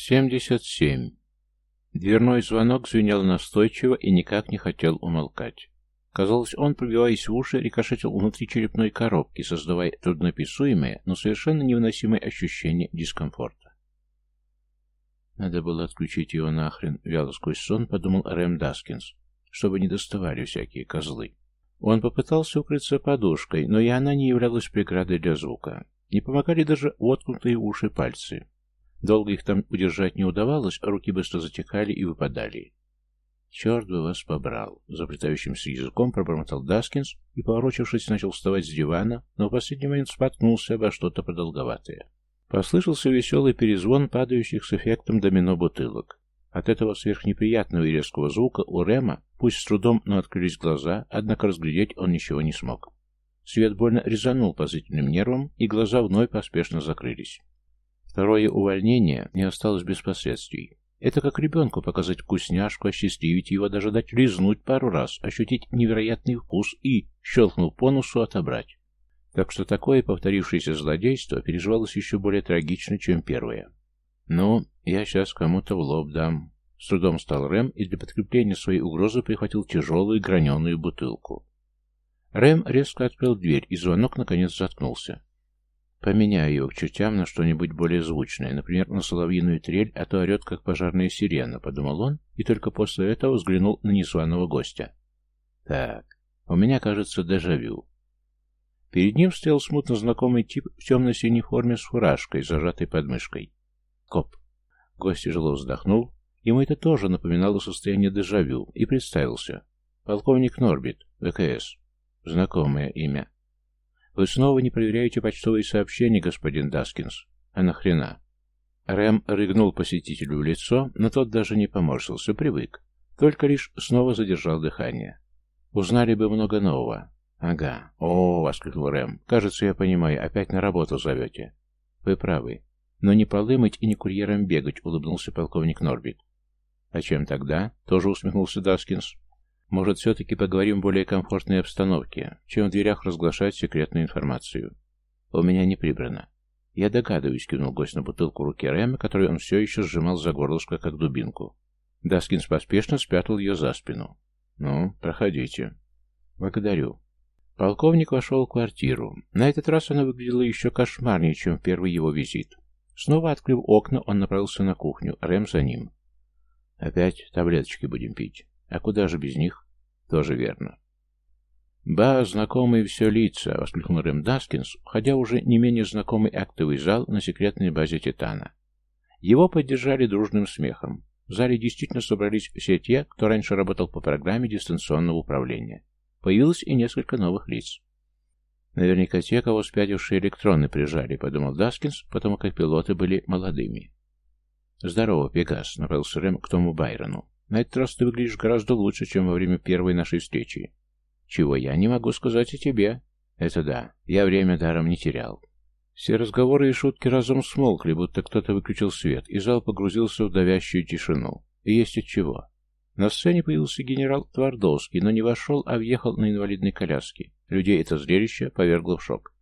77. Дверной звонок звенел настойчиво и никак не хотел умолкать. Казалось, он, пробиваясь в уши, рикошетил внутри черепной коробки, создавая труднописуемое, но совершенно невыносимое ощущение дискомфорта. Надо было отключить его нахрен, вяло сквозь сон, подумал Рэм Даскинс, чтобы не доставали всякие козлы. Он попытался укрыться подушкой, но и она не являлась преградой для звука. Не помогали даже воткнутые в уши пальцы. Долго их там удержать не удавалось, а руки быстро затекали и выпадали. «Черт бы вас побрал!» — заплетающимся языком пробормотал Даскинс и, поворочившись, начал вставать с дивана, но в последний момент споткнулся обо что-то продолговатое. Послышался веселый перезвон падающих с эффектом домино бутылок. От этого сверхнеприятного и резкого звука у Рема, пусть с трудом, но открылись глаза, однако разглядеть он ничего не смог. Свет больно резанул по зрительным нервам, и глаза вновь поспешно закрылись. Второе увольнение не осталось без последствий. Это как ребенку показать вкусняшку, осчастливить его, даже дать лизнуть пару раз, ощутить невероятный вкус и, щелкнув по носу, отобрать. Так что такое повторившееся злодейство переживалось еще более трагично, чем первое. «Ну, я сейчас кому-то в лоб дам». С трудом стал Рэм и для подкрепления своей угрозы прихватил тяжелую граненую бутылку. Рэм резко открыл дверь, и звонок наконец заткнулся. Поменяю его к чертям на что-нибудь более звучное, например, на соловьиную трель, а то орет, как пожарная сирена, подумал он, и только после этого взглянул на незваного гостя. Так, у меня, кажется, дежавю. Перед ним стоял смутно знакомый тип в темно-синей форме с фуражкой, зажатой подмышкой. Коп. Гость тяжело вздохнул. Ему это тоже напоминало состояние дежавю, и представился. Полковник Норбит, ВКС. Знакомое имя. «Вы снова не проверяете почтовые сообщения, господин Даскинс? А нахрена?» Рэм рыгнул посетителю в лицо, но тот даже не поморщился, привык. Только лишь снова задержал дыхание. «Узнали бы много нового». «Ага. О, — воскликнул Рэм. — Кажется, я понимаю, опять на работу зовете». «Вы правы. Но не полы мыть и не курьером бегать», — улыбнулся полковник Норбит. «А чем тогда?» — тоже усмехнулся Даскинс. Может, все-таки поговорим в более комфортной обстановке, чем в дверях разглашать секретную информацию. У меня не прибрано. Я догадываюсь, кивнул гость на бутылку в руке Рэма, которую он все еще сжимал за горлышко, как дубинку. Даскинс поспешно спрятал ее за спину. «Ну, проходите». «Благодарю». Полковник вошел в квартиру. На этот раз она выглядела еще кошмарнее, чем в первый его визит. Снова открыв окна, он направился на кухню, Рэм за ним. «Опять таблеточки будем пить». А куда же без них? Тоже верно. «Ба, знакомые все лица!» — воскликнул Рэм Даскинс, входя в уже не менее знакомый актовый зал на секретной базе Титана. Его поддержали дружным смехом. В зале действительно собрались все те, кто раньше работал по программе дистанционного управления. Появилось и несколько новых лиц. Наверняка те, кого спятившие электроны прижали, подумал Даскинс, потому как пилоты были молодыми. «Здорово, Пегас», — направился Рэм к Тому Байрону. На этот раз ты выглядишь гораздо лучше, чем во время первой нашей встречи. Чего я не могу сказать о тебе. Это да, я время даром не терял. Все разговоры и шутки разом смолкли, будто кто-то выключил свет, и зал погрузился в давящую тишину. И есть от чего. На сцене появился генерал Твардовский, но не вошел, а въехал на инвалидной коляске. Людей это зрелище повергло в шок.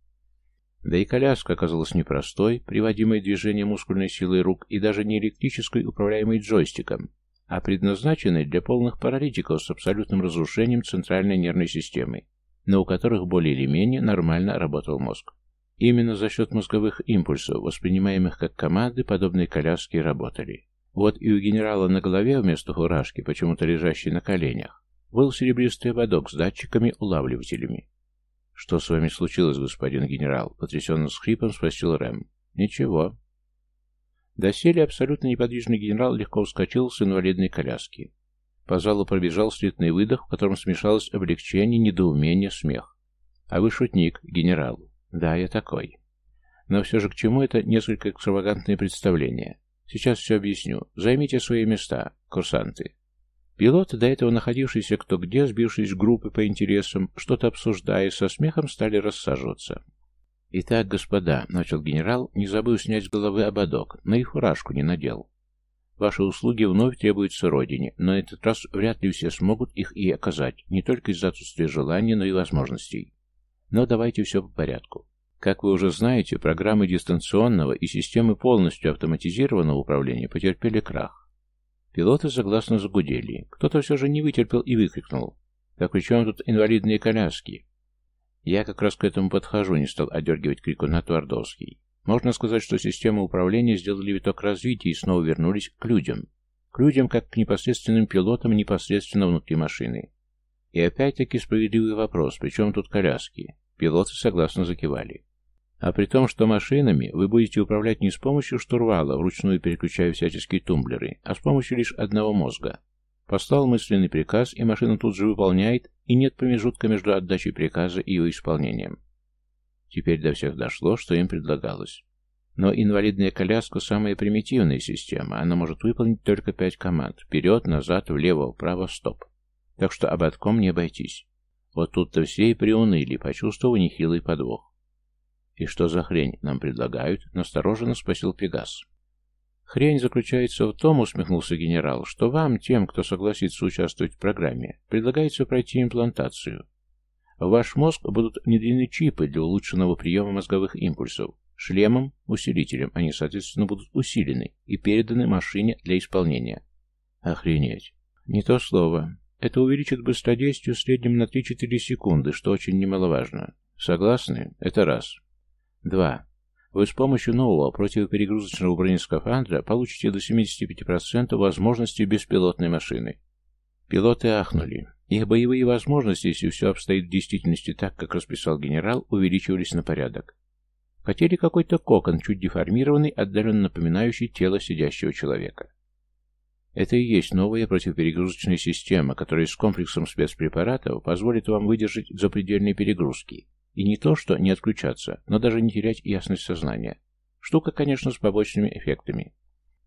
Да и коляска оказалась непростой, приводимой движением мускульной силой рук и даже не электрической, управляемой джойстиком, а предназначены для полных паралитиков с абсолютным разрушением центральной нервной системы, но у которых более или менее нормально работал мозг. Именно за счет мозговых импульсов, воспринимаемых как команды, подобные коляски работали. Вот и у генерала на голове вместо фуражки, почему-то лежащей на коленях, был серебристый ободок с датчиками-улавливателями. «Что с вами случилось, господин генерал?» — потрясенно с хрипом спросил Рэм. «Ничего. Доселе абсолютно неподвижный генерал легко вскочил с инвалидной коляски. По залу пробежал слитный выдох, в котором смешалось облегчение, недоумение, смех. «А вы шутник, генерал». «Да, я такой». Но все же к чему это несколько экстравагантное представление? Сейчас все объясню. Займите свои места, курсанты. Пилоты, до этого находившиеся кто где, сбившись в группы по интересам, что-то обсуждая, со смехом стали рассаживаться. «Итак, господа», — начал генерал, не забыл снять с головы ободок, но и фуражку не надел. «Ваши услуги вновь требуются Родине, но этот раз вряд ли все смогут их и оказать, не только из-за отсутствия желания, но и возможностей. Но давайте все по порядку. Как вы уже знаете, программы дистанционного и системы полностью автоматизированного управления потерпели крах. Пилоты согласно загудели. Кто-то все же не вытерпел и выкрикнул. «Так при чем тут инвалидные коляски?» Я как раз к этому подхожу, не стал одергивать крикуна Твардовский. Можно сказать, что системы управления сделали виток развития и снова вернулись к людям. К людям, как к непосредственным пилотам непосредственно внутри машины. И опять-таки справедливый вопрос, при чем тут коляски? Пилоты согласно закивали. А при том, что машинами вы будете управлять не с помощью штурвала, вручную переключая всяческие тумблеры, а с помощью лишь одного мозга. Послал мысленный приказ, и машина тут же выполняет, и нет промежутка между отдачей приказа и его исполнением. Теперь до всех дошло, что им предлагалось. Но инвалидная коляска – самая примитивная система, она может выполнить только пять команд – вперед, назад, влево, вправо, стоп. Так что ободком не обойтись. Вот тут-то все и приуныли, почувствовав нехилый подвох. «И что за хрень нам предлагают?» — настороженно спросил Пегас. «Хрень заключается в том, — усмехнулся генерал, — что вам, тем, кто согласится участвовать в программе, предлагается пройти имплантацию. В ваш мозг будут внедрены чипы для улучшенного приема мозговых импульсов. Шлемом, усилителем они, соответственно, будут усилены и переданы машине для исполнения. Охренеть. Не то слово. Это увеличит быстродействие в среднем на 3-4 секунды, что очень немаловажно. Согласны? Это раз. Два. Вы с помощью нового противоперегрузочного бронескафандра получите до 75% возможностей беспилотной машины. Пилоты ахнули. Их боевые возможности, если все обстоит в действительности так, как расписал генерал, увеличивались на порядок. Хотели какой-то кокон, чуть деформированный, отдаленно напоминающий тело сидящего человека. Это и есть новая противоперегрузочная система, которая с комплексом спецпрепаратов позволит вам выдержать запредельные перегрузки, и не то, что не отключаться, но даже не терять ясность сознания. Штука, конечно, с побочными эффектами.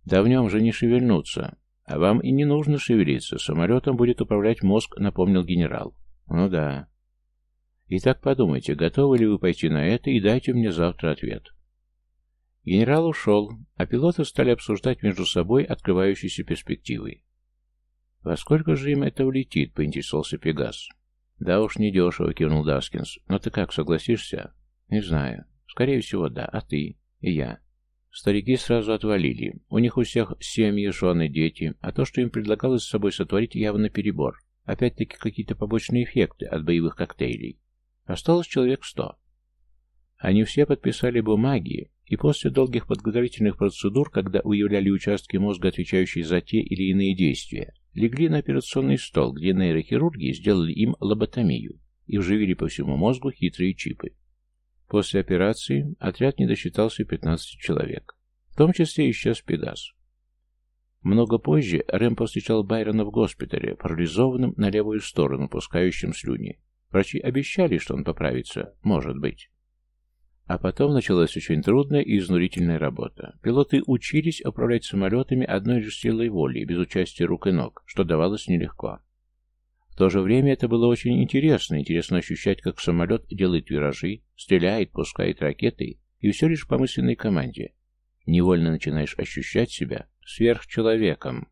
Да в нем же не шевельнуться. А вам и не нужно шевелиться. Самолетом будет управлять мозг, напомнил генерал. Ну да. Итак, подумайте, готовы ли вы пойти на это, и дайте мне завтра ответ. Генерал ушел, а пилоты стали обсуждать между собой открывающиеся перспективы. «Во сколько же им это улетит?» — поинтересовался Пегас. «Да уж, недешево», — кивнул Даскинс. «Но ты как, согласишься?» «Не знаю. Скорее всего, да. А ты?» «И я». Старики сразу отвалили. У них у всех семьи, жены, дети, а то, что им предлагалось с собой сотворить, явно перебор. Опять-таки какие-то побочные эффекты от боевых коктейлей. Осталось человек сто. Они все подписали бумаги, и после долгих подготовительных процедур, когда выявляли участки мозга, отвечающие за те или иные действия, Легли на операционный стол, где нейрохирурги сделали им лоботомию и вживили по всему мозгу хитрые чипы. После операции отряд не досчитался 15 человек. В том числе исчез Пегас. Много позже Рэм повстречал Байрона в госпитале, парализованным на левую сторону, пускающим слюни. Врачи обещали, что он поправится. Может быть. А потом началась очень трудная и изнурительная работа. Пилоты учились управлять самолетами одной лишь силой воли, без участия рук и ног, что давалось нелегко. В то же время это было очень интересно. Интересно ощущать, как самолет делает виражи, стреляет, пускает ракеты, и все лишь по мысленной команде. Невольно начинаешь ощущать себя сверхчеловеком.